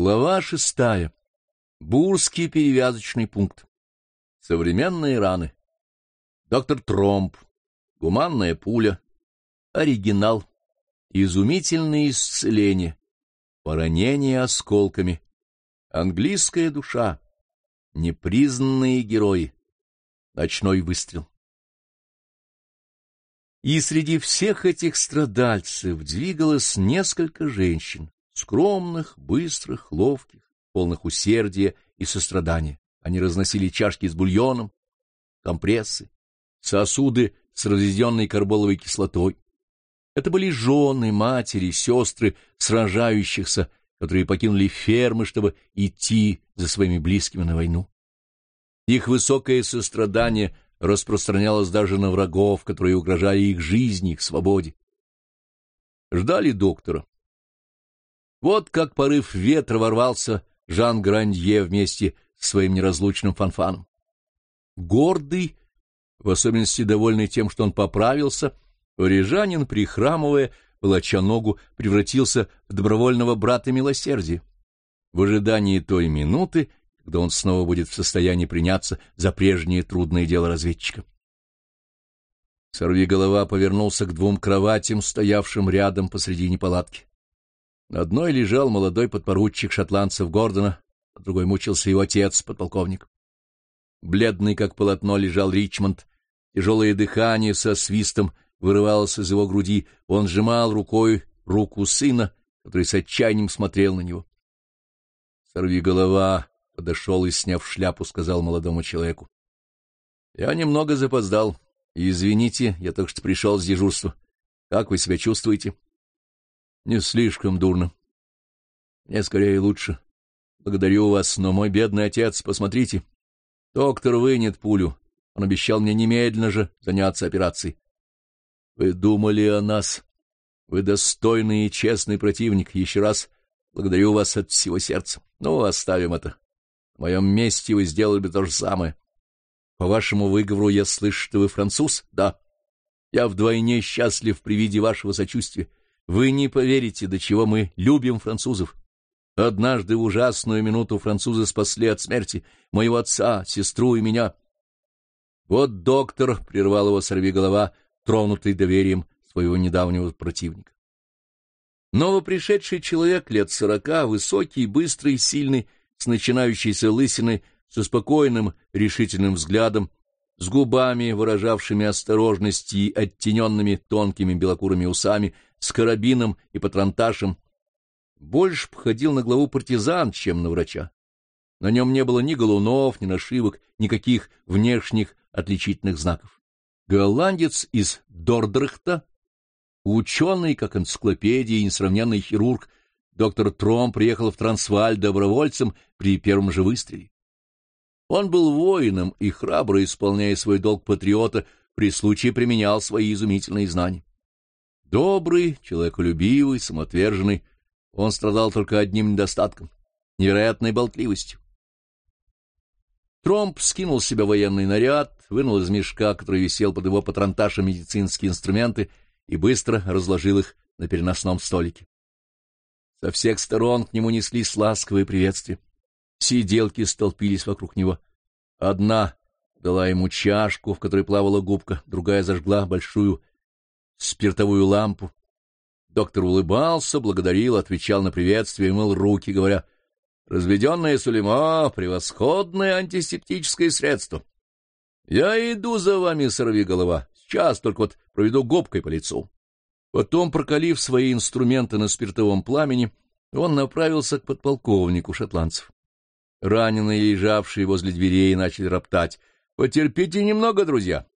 Глава шестая. Бурский перевязочный пункт. Современные раны. Доктор Тромп. Гуманная пуля. Оригинал. Изумительные исцеления. Поранение осколками. Английская душа. Непризнанные герои. Ночной выстрел. И среди всех этих страдальцев двигалось несколько женщин, скромных, быстрых, ловких, полных усердия и сострадания. Они разносили чашки с бульоном, компрессы, сосуды с разведенной карболовой кислотой. Это были жены, матери, сестры сражающихся, которые покинули фермы, чтобы идти за своими близкими на войну. Их высокое сострадание распространялось даже на врагов, которые угрожали их жизни, их свободе. Ждали доктора. Вот как порыв ветра ворвался Жан Грандье вместе с своим неразлучным фанфаном. Гордый, в особенности довольный тем, что он поправился, Орижанин, прихрамывая, волоча ногу, превратился в добровольного брата милосердия. В ожидании той минуты, когда он снова будет в состоянии приняться за прежнее трудное дело разведчика. Сорвиголова повернулся к двум кроватям, стоявшим рядом посредине палатки. На одной лежал молодой подпоручик шотландцев Гордона, на другой мучился его отец, подполковник. Бледный, как полотно, лежал Ричмонд. Тяжелое дыхание со свистом вырывалось из его груди. Он сжимал рукой руку сына, который с отчаянием смотрел на него. Сорви голова подошел и, сняв шляпу, сказал молодому человеку. — Я немного запоздал. Извините, я только что пришел с дежурства. Как вы себя чувствуете? — не слишком дурно. Мне скорее лучше. Благодарю вас, но мой бедный отец, посмотрите. Доктор вынет пулю. Он обещал мне немедленно же заняться операцией. Вы думали о нас. Вы достойный и честный противник. Еще раз благодарю вас от всего сердца. Ну, оставим это. В моем месте вы сделали бы то же самое. По вашему выговору я слышу, что вы француз? Да. Я вдвойне счастлив при виде вашего сочувствия. Вы не поверите, до чего мы любим французов. Однажды в ужасную минуту французы спасли от смерти моего отца, сестру и меня. Вот доктор, — прервал его сорвиголова, тронутый доверием своего недавнего противника. Новопришедший человек лет сорока, высокий, быстрый, сильный, с начинающейся лысиной, со спокойным, решительным взглядом, с губами, выражавшими осторожность и оттененными тонкими белокурыми усами, с карабином и патронташем, больше походил на главу партизан, чем на врача. На нем не было ни галунов, ни нашивок, никаких внешних отличительных знаков. Голландец из Дордрахта, ученый, как энциклопедия и несравненный хирург, доктор Тром приехал в Трансваль добровольцем при первом же выстреле. Он был воином и, храбро исполняя свой долг патриота, при случае применял свои изумительные знания. Добрый, человеколюбивый, самоотверженный, он страдал только одним недостатком — невероятной болтливостью. Тромп скинул с себя военный наряд, вынул из мешка, который висел под его патронташем, медицинские инструменты и быстро разложил их на переносном столике. Со всех сторон к нему неслись ласковые приветствия. Сиделки столпились вокруг него. Одна дала ему чашку, в которой плавала губка, другая зажгла большую спиртовую лампу. Доктор улыбался, благодарил, отвечал на приветствие мыл руки, говоря, «Разведенное сулема — превосходное антисептическое средство. Я иду за вами, сорви голова, сейчас только вот проведу губкой по лицу». Потом, прокалив свои инструменты на спиртовом пламени, он направился к подполковнику шотландцев. Раненые, лежавшие возле дверей, начали роптать. «Потерпите немного, друзья.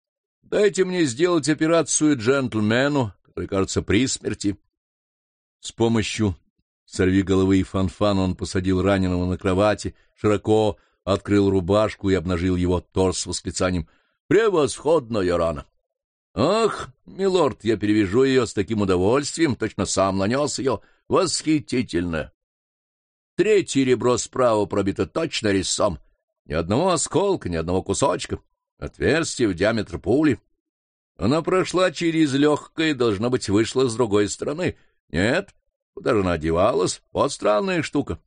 Дайте мне сделать операцию джентльмену, который, кажется, при смерти». С помощью сорвиголовы и фанфан он посадил раненого на кровати, широко открыл рубашку и обнажил его торс с восклицанием «Превосходная рана!» «Ах, милорд, я перевяжу ее с таким удовольствием, точно сам нанес ее. Восхитительно!» Третье ребро справа пробито точно резцом. Ни одного осколка, ни одного кусочка. Отверстие в диаметр пули. Она прошла через легкое и, должно быть, вышла с другой стороны. Нет, куда же она одевалась? Вот странная штука.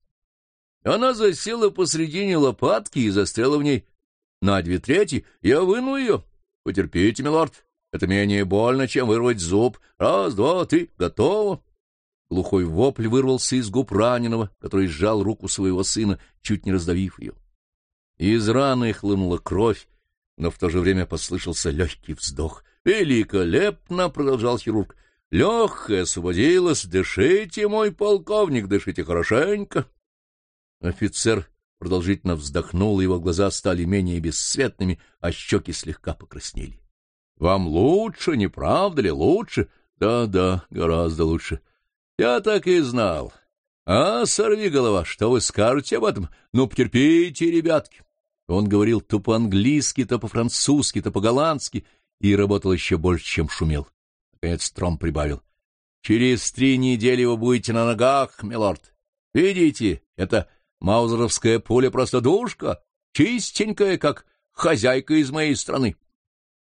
Она засела посредине лопатки и застряла в ней на две трети. Я выну ее. Потерпите, милорд. Это менее больно, чем вырвать зуб. Раз, два, три, готово. Глухой вопль вырвался из губ раненого, который сжал руку своего сына, чуть не раздавив ее. Из раны хлынула кровь, но в то же время послышался легкий вздох. «Великолепно!» — продолжал хирург. «Легкая освободилась. Дышите, мой полковник, дышите хорошенько!» Офицер продолжительно вздохнул, его глаза стали менее бесцветными, а щеки слегка покраснели. — Вам лучше, не правда ли, лучше? Да, да, гораздо лучше. Я так и знал. А, сорви голова, что вы скажете об этом? Ну, потерпите, ребятки. Он говорил то по-английски, то по-французски, то по-голландски и работал еще больше, чем шумел. Наконец Тром прибавил. — Через три недели вы будете на ногах, милорд. Видите, это маузеровская пуля просто душка, чистенькая, как хозяйка из моей страны.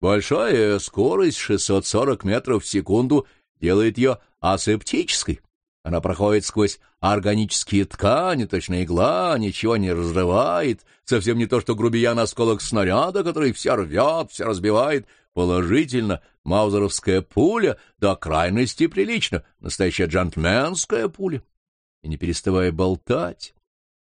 Большая скорость, 640 метров в секунду, делает ее асептической. Она проходит сквозь органические ткани, точно игла, ничего не разрывает, совсем не то, что грубиян осколок снаряда, который все рвет, все разбивает. Положительно, маузеровская пуля до крайности прилично, настоящая джентльменская пуля. И не переставая болтать,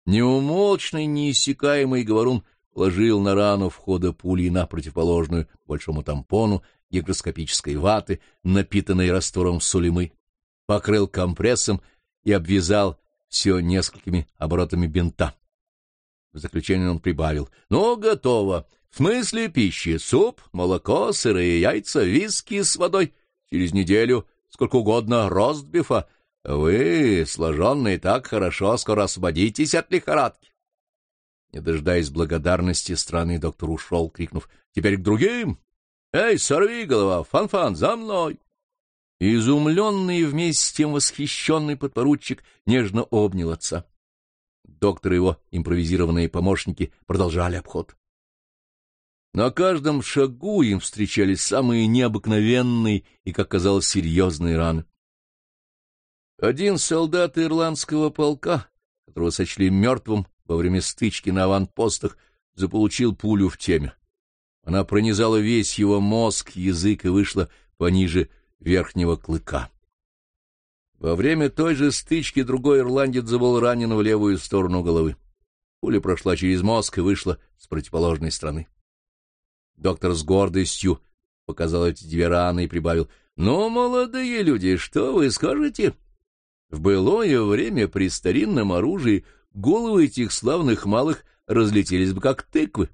неумолчный, неиссякаемый говорун положил на рану входа пули на противоположную большому тампону гигроскопической ваты, напитанной раствором сулимы, покрыл компрессом и обвязал все несколькими оборотами бинта. В заключение он прибавил. — Ну, готово. В смысле пищи. Суп, молоко, сырые яйца, виски с водой. Через неделю сколько угодно ростбифа. Вы, сложенные так хорошо, скоро освободитесь от лихорадки. Не дожидаясь благодарности, странный доктор ушел, крикнув «Теперь к другим! Эй, сорви голова! Фан-фан, за мной!» Изумленный и вместе с тем восхищенный подпоручик нежно обнял отца. Доктор и его импровизированные помощники продолжали обход. На каждом шагу им встречались самые необыкновенные и, как казалось, серьезные раны. Один солдат ирландского полка, которого сочли мертвым во время стычки на аванпостах, заполучил пулю в теме. Она пронизала весь его мозг, язык и вышла пониже верхнего клыка. Во время той же стычки другой ирландец забыл ранен в левую сторону головы. Пуля прошла через мозг и вышла с противоположной стороны. Доктор с гордостью показал эти две раны и прибавил, «Ну, молодые люди, что вы скажете?» В былое время при старинном оружии головы этих славных малых разлетелись бы как тыквы.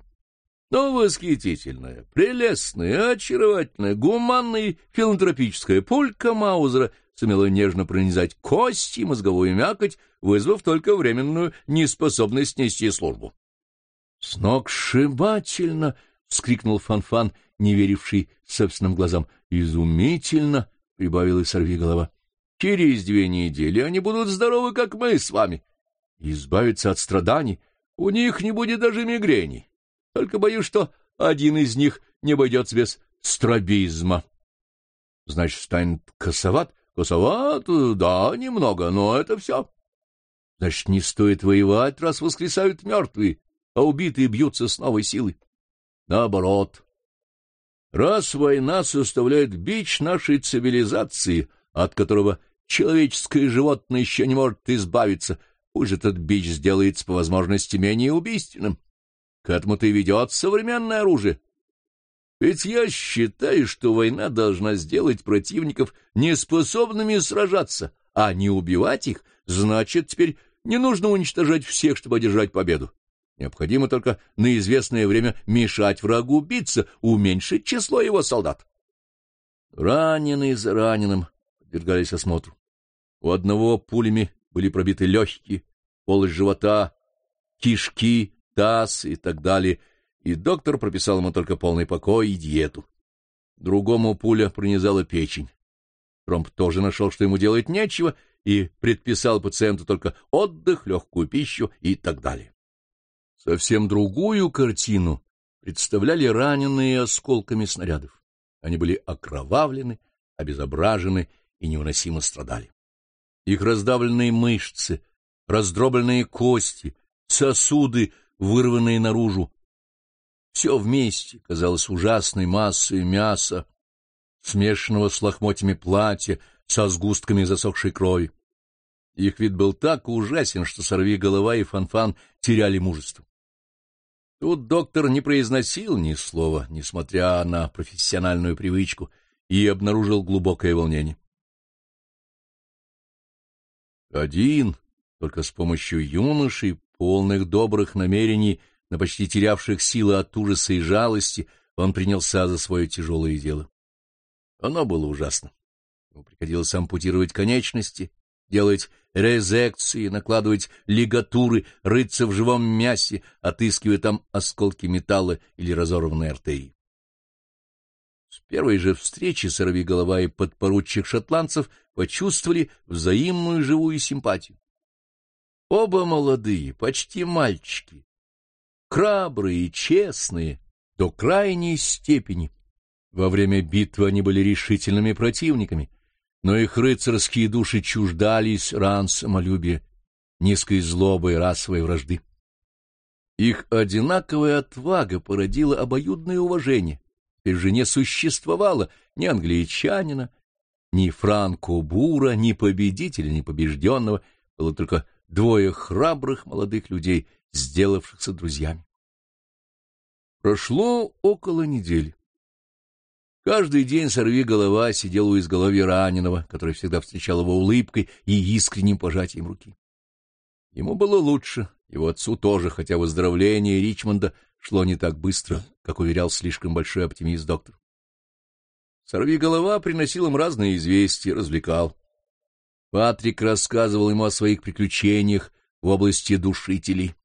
Но восхитительная, прелестная, очаровательная, гуманная филантропическая пулька Маузера сумела нежно пронизать кости и мозговую мякоть, вызвав только временную неспособность нести службу. — Сногсшибательно! — вскрикнул Фанфан, не веривший собственным глазам. — Изумительно! — прибавила и голова. Через две недели они будут здоровы, как мы с вами. Избавиться от страданий у них не будет даже мигрени. Только боюсь, что один из них не обойдется без стробизма. Значит, станет косоват? Косоват, да, немного, но это все. Значит, не стоит воевать, раз воскресают мертвые, а убитые бьются с новой силой. Наоборот. Раз война составляет бич нашей цивилизации, от которого человеческое животное еще не может избавиться, пусть этот бич сделается по возможности менее убийственным. К этому-то и ведет современное оружие. Ведь я считаю, что война должна сделать противников неспособными сражаться, а не убивать их, значит, теперь не нужно уничтожать всех, чтобы одержать победу. Необходимо только на известное время мешать врагу биться, уменьшить число его солдат. Раненые за раненым подвергались осмотру. У одного пулями были пробиты легкие, полость живота, кишки, таз и так далее, и доктор прописал ему только полный покой и диету. Другому пуля пронизала печень. Тромп тоже нашел, что ему делать нечего, и предписал пациенту только отдых, легкую пищу и так далее. Совсем другую картину представляли раненые осколками снарядов. Они были окровавлены, обезображены и невыносимо страдали. Их раздавленные мышцы, раздробленные кости, сосуды, вырванные наружу. Все вместе казалось ужасной массой мяса, смешанного с лохмотьями платья, со сгустками засохшей крови. Их вид был так ужасен, что сорви голова и фанфан теряли мужество. Тут доктор не произносил ни слова, несмотря на профессиональную привычку, и обнаружил глубокое волнение. Один, только с помощью юношей, полных добрых намерений, на почти терявших силы от ужаса и жалости, он принялся за свое тяжелое дело. Оно было ужасно. Ему приходилось ампутировать конечности, делать резекции, накладывать лигатуры, рыться в живом мясе, отыскивая там осколки металла или разорванные артерии. С первой же встречи сорвиголова и подпоручик шотландцев почувствовали взаимную живую симпатию. Оба молодые, почти мальчики, храбрые и честные, до крайней степени. Во время битвы они были решительными противниками — но их рыцарские души чуждались ран самолюбия, низкой злобы и расовой вражды. Их одинаковая отвага породила обоюдное уважение. Теперь же не существовало ни англичанина, ни франко-бура, ни победителя, ни побежденного. Было только двое храбрых молодых людей, сделавшихся друзьями. Прошло около недели. Каждый день сорви голова сидел у изголовья раненого, который всегда встречал его улыбкой и искренним пожатием руки. Ему было лучше, его отцу тоже, хотя выздоровление Ричмонда шло не так быстро, как уверял слишком большой оптимист доктор. Сорви голова приносил им разные известия, развлекал. Патрик рассказывал ему о своих приключениях в области душителей.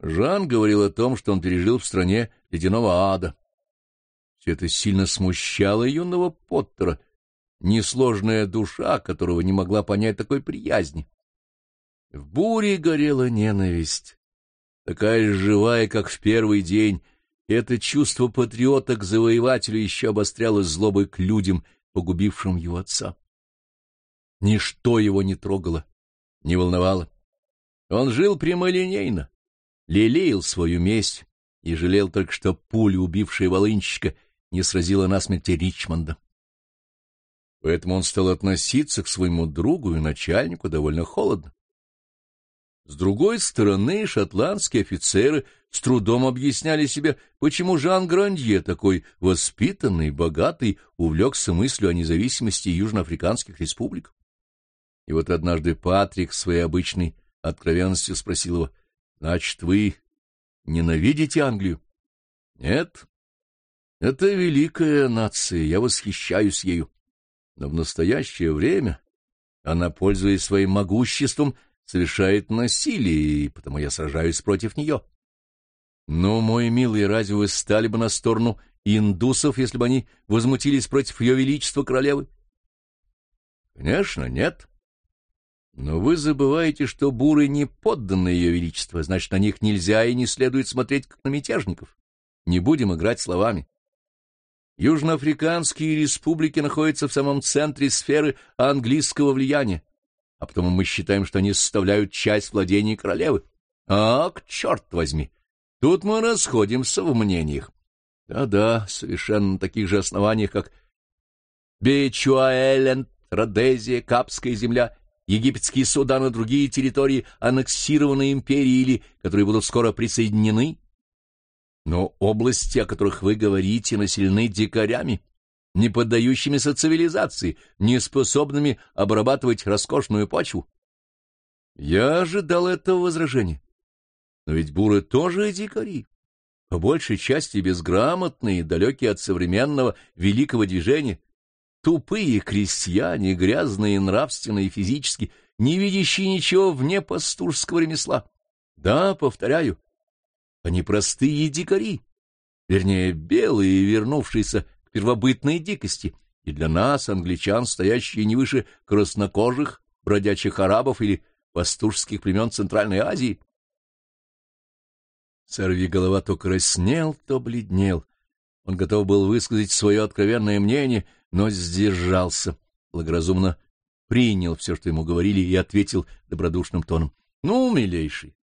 Жан говорил о том, что он пережил в стране ледяного ада. Все это сильно смущало юного Поттера, несложная душа, которого не могла понять такой приязни. В буре горела ненависть, такая живая, как в первый день. Это чувство патриота к завоевателю еще обострялось злобой к людям, погубившим его отца. Ничто его не трогало, не волновало. Он жил прямолинейно, лелеял свою месть и жалел только, что пуля, убившая волынщика, не сразила насмерти Ричмонда. Поэтому он стал относиться к своему другу и начальнику довольно холодно. С другой стороны, шотландские офицеры с трудом объясняли себе, почему Жан Грандье, такой воспитанный, богатый, увлекся мыслью о независимости южноафриканских республик. И вот однажды Патрик своей обычной откровенностью спросил его, «Значит, вы ненавидите Англию?» «Нет, это великая нация, я восхищаюсь ею. Но в настоящее время она, пользуясь своим могуществом, совершает насилие, и потому я сражаюсь против нее. Но, мой милый, разве вы стали бы на сторону индусов, если бы они возмутились против ее величества королевы? Конечно, нет. Но вы забываете, что буры не подданы ее величеству, значит, на них нельзя и не следует смотреть, как на мятежников. Не будем играть словами. Южноафриканские республики находятся в самом центре сферы английского влияния, а потому мы считаем, что они составляют часть владений королевы. Ах, черт возьми! Тут мы расходимся в мнениях. Да-да, совершенно на таких же основаниях, как Бечуаэленд, Родезия, Капская земля, египетские Судан и другие территории, аннексированные империи или которые будут скоро присоединены, но области, о которых вы говорите, населены дикарями, не поддающимися цивилизации, не способными обрабатывать роскошную почву. Я ожидал этого возражения. Но ведь буры тоже дикари, по большей части безграмотные, далекие от современного великого движения, тупые крестьяне, грязные нравственно и физически, не видящие ничего вне пастушского ремесла. Да, повторяю, они простые дикари, вернее, белые, вернувшиеся к первобытной дикости, и для нас, англичан, стоящие не выше краснокожих, бродячих арабов или пастушских племен Центральной Азии. Сорви голова то краснел, то бледнел. Он готов был высказать свое откровенное мнение, но сдержался, благоразумно принял все, что ему говорили, и ответил добродушным тоном. — Ну, милейший,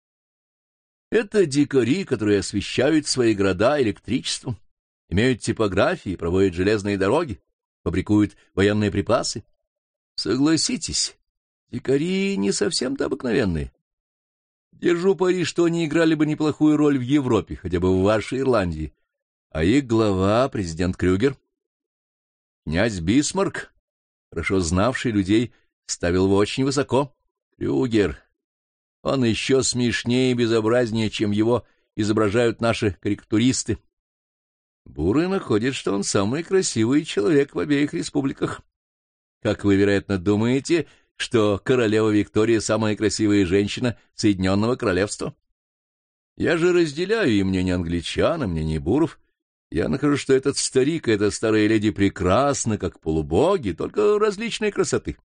Это дикари, которые освещают свои города электричеством, имеют типографии, проводят железные дороги, фабрикуют военные припасы. Согласитесь, дикари не совсем-то обыкновенные. Держу пари, что они играли бы неплохую роль в Европе, хотя бы в вашей Ирландии. А их глава, президент Крюгер, князь Бисмарк, хорошо знавший людей, ставил его очень высоко. Крюгер, он еще смешнее и безобразнее, чем его изображают наши карикатуристы. Буры находят, что он самый красивый человек в обеих республиках. Как вы, вероятно, думаете, что королева Виктория — самая красивая женщина Соединенного Королевства? Я же разделяю и мнение англичан, и мнение буров. Я нахожу, что этот старик и эта старая леди прекрасны, как полубоги, только различной красоты.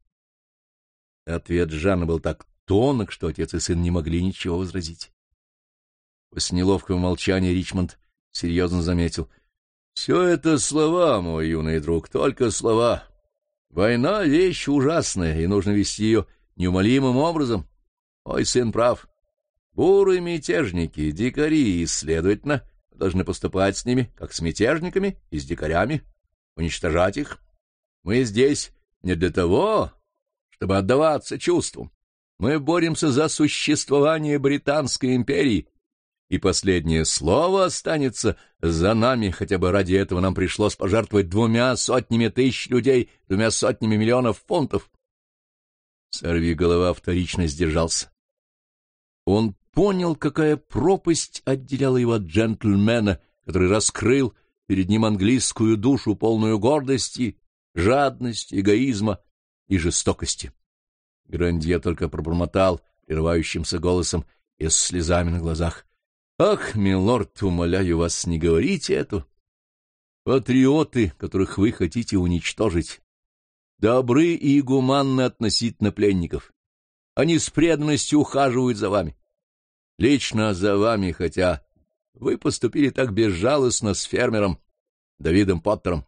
Ответ Жанна был так тонок, что отец и сын не могли ничего возразить. После неловкого молчания Ричмонд серьезно заметил. — Все это слова, мой юный друг, только слова. Война — вещь ужасная, и нужно вести ее неумолимым образом. Мой сын прав. Буры мятежники, дикари, и, следовательно, должны поступать с ними, как с мятежниками и с дикарями, уничтожать их. Мы здесь не для того, чтобы отдаваться чувствам. Мы боремся за существование Британской империи, и последнее слово останется за нами, хотя бы ради этого нам пришлось пожертвовать двумя сотнями тысяч людей, двумя сотнями миллионов фунтов. Сорви голова вторично сдержался. Он понял, какая пропасть отделяла его от джентльмена, который раскрыл перед ним английскую душу, полную гордости, жадности, эгоизма и жестокости. Грандье только пробормотал прерывающимся голосом и с слезами на глазах. — Ах, милорд, умоляю вас, не говорите это. Патриоты, которых вы хотите уничтожить, добры и гуманны относительно пленников. Они с преданностью ухаживают за вами. Лично за вами, хотя вы поступили так безжалостно с фермером Давидом Поттером.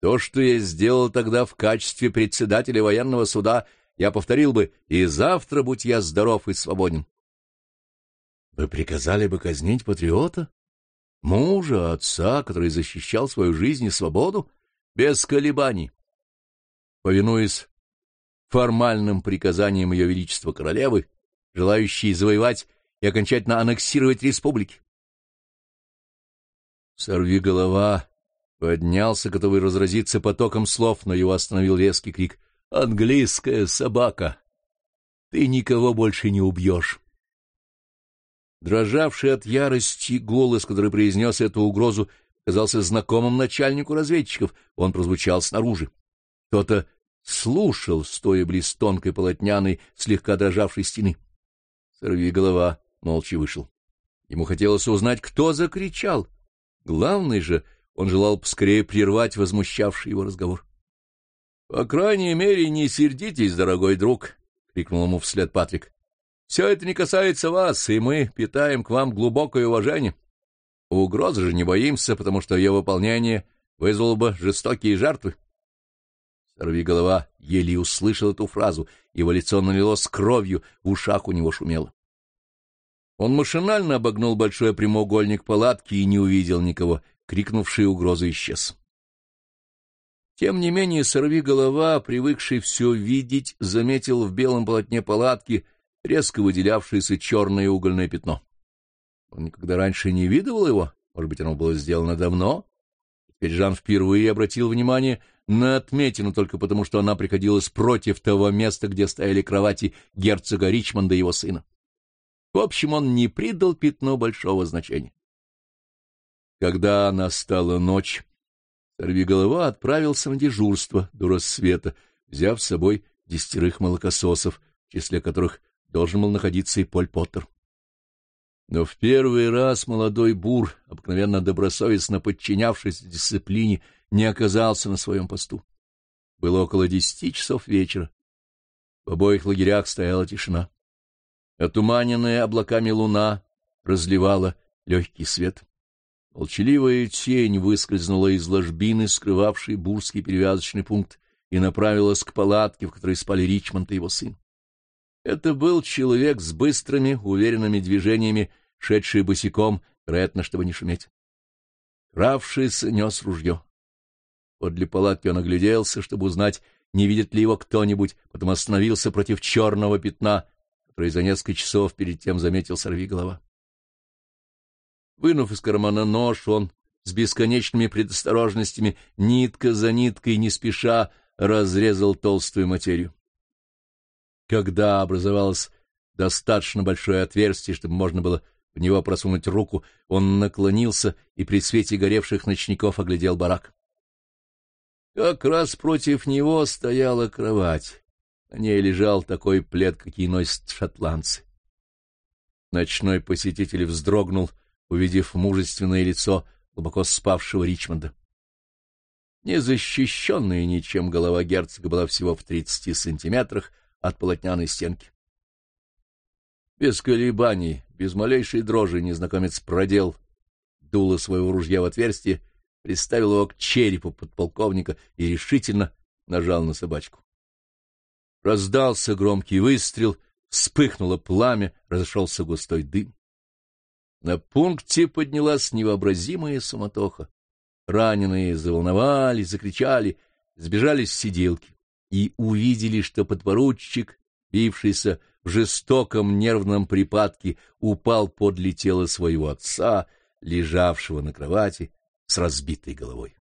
То, что я сделал тогда в качестве председателя военного суда, я повторил бы и завтра, будь я здоров и свободен. Вы приказали бы казнить патриота? Мужа, отца, который защищал свою жизнь и свободу? Без колебаний. Повинуясь формальным приказаниям Ее Величества Королевы, желающей завоевать и окончательно аннексировать республики. Сорви голова Поднялся, готовый разразиться потоком слов, но его остановил резкий крик. «Английская собака! Ты никого больше не убьешь!» Дрожавший от ярости голос, который произнес эту угрозу, казался знакомым начальнику разведчиков. Он прозвучал снаружи. Кто-то слушал, стоя близ тонкой полотняной, слегка дрожавшей стены. Сорви голова молча вышел. Ему хотелось узнать, кто закричал. Главный же — он желал поскорее прервать возмущавший его разговор. — По крайней мере, не сердитесь, дорогой друг, — крикнул ему вслед Патрик. — Все это не касается вас, и мы питаем к вам глубокое уважение. Угрозы же не боимся, потому что ее выполнение вызвало бы жестокие жертвы. Сорви голова еле услышал эту фразу, его лицо налилось кровью, в ушах у него шумело. Он машинально обогнул большой прямоугольник палатки и не увидел никого, крикнувший угрозу исчез. Тем не менее сорви голова, привыкший все видеть, заметил в белом полотне палатки резко выделявшееся черное угольное пятно. Он никогда раньше не видывал его, может быть, оно было сделано давно. Теперь Жан впервые обратил внимание на отметину только потому, что она приходилась против того места, где стояли кровати герцога Ричмонда и его сына. В общем, он не придал пятно большого значения. Когда настала ночь, сорвиголова отправился на дежурство до рассвета, взяв с собой десятерых молокососов, в числе которых должен был находиться и Поль Поттер. Но в первый раз молодой бур, обыкновенно добросовестно подчинявшийся дисциплине, не оказался на своем посту. Было около десяти часов вечера. В обоих лагерях стояла тишина. Отуманенная облаками луна разливала легкий свет. Молчаливая тень выскользнула из ложбины, скрывавшей бурский перевязочный пункт, и направилась к палатке, в которой спали Ричмонд и его сын. Это был человек с быстрыми, уверенными движениями, шедший босиком, вероятно, чтобы не шуметь. Кравшийся нес ружье. Подле палатки он огляделся, чтобы узнать, не видит ли его кто-нибудь, потом остановился против черного пятна, который за несколько часов перед тем заметил сорвиголова. Вынув из кармана нож, он с бесконечными предосторожностями, нитка за ниткой, не спеша, разрезал толстую материю. Когда образовалось достаточно большое отверстие, чтобы можно было в него просунуть руку, он наклонился и при свете горевших ночников оглядел барак. Как раз против него стояла кровать. На ней лежал такой плед, какие носят шотландцы. Ночной посетитель вздрогнул, увидев мужественное лицо глубоко спавшего Ричмонда. Незащищенная ничем голова герцога была всего в тридцати сантиметрах от полотняной стенки. Без колебаний, без малейшей дрожи незнакомец продел дуло своего ружья в отверстие, приставил его к черепу подполковника и решительно нажал на собачку. Раздался громкий выстрел, вспыхнуло пламя, разошелся густой дым. На пункте поднялась невообразимая суматоха. Раненые заволновались, закричали, сбежались сиделки и увидели, что подпоручик, бившийся в жестоком нервном припадке, упал подле тела своего отца, лежавшего на кровати с разбитой головой.